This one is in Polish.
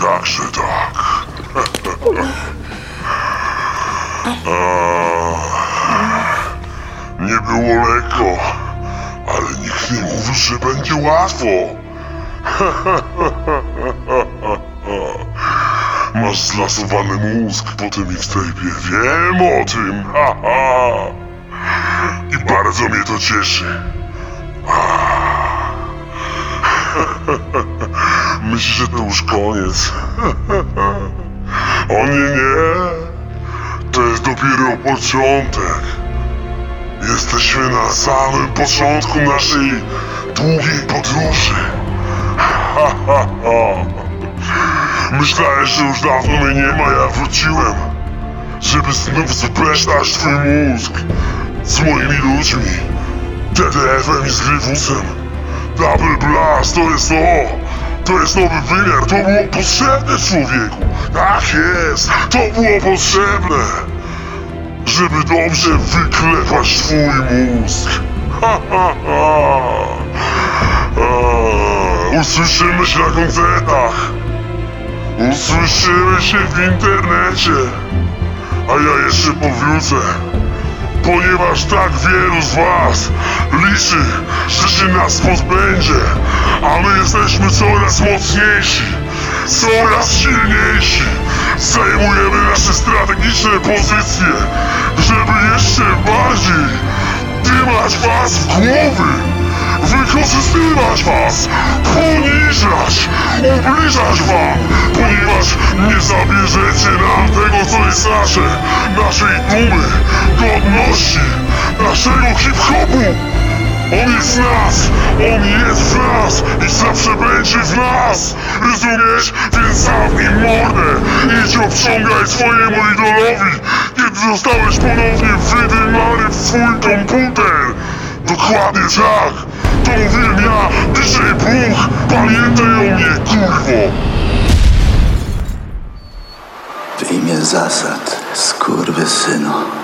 Także tak. Nie było lekko, ale nikt nie mówi, że będzie łatwo. Masz zlasowany mózg po tym mixtape'ie, wiem o tym! I bardzo mnie to cieszy. Myślisz, że to już koniec? O nie, nie. To jest dopiero początek. Jesteśmy na samym początku naszej długiej podróży. Myślałem, że już dawno mnie nie ma, ja wróciłem. Żeby znów zbesztać twój mózg z moimi ludźmi. TDF-em i z Grywusem. Double Blast to jest to! To jest nowy wymiar, to było potrzebne człowieku! Tak jest, to było potrzebne! Żeby dobrze wyklepać twój mózg! Ha, ha, ha. Usłyszymy się na koncertach! Usłyszymy się w internecie! A ja jeszcze powrócę! ponieważ tak wielu z was liczy, że się nas pozbędzie, a jesteśmy coraz mocniejsi, coraz silniejsi. Zajmujemy nasze strategiczne pozycje, żeby jeszcze bardziej dymać was w głowy, wykorzystywać was, poniżać, ubliżać wam, ponieważ nie zabierzecie nam tego, co jest nasze, naszej dumy, godności, naszego hip-hopu. On jest nas, on jest w nas i zawsze będzie w nas. Rozumiesz? Więc zamknij mordę idź obciągaj swojemu idolowi, kiedy zostałeś ponownie wydymany w swój komputer. Dokładnie tak. To mówiłem ja, DJ Bóg. Pamiętaj o mnie, kurwo. W imię zasad, skurwysynu.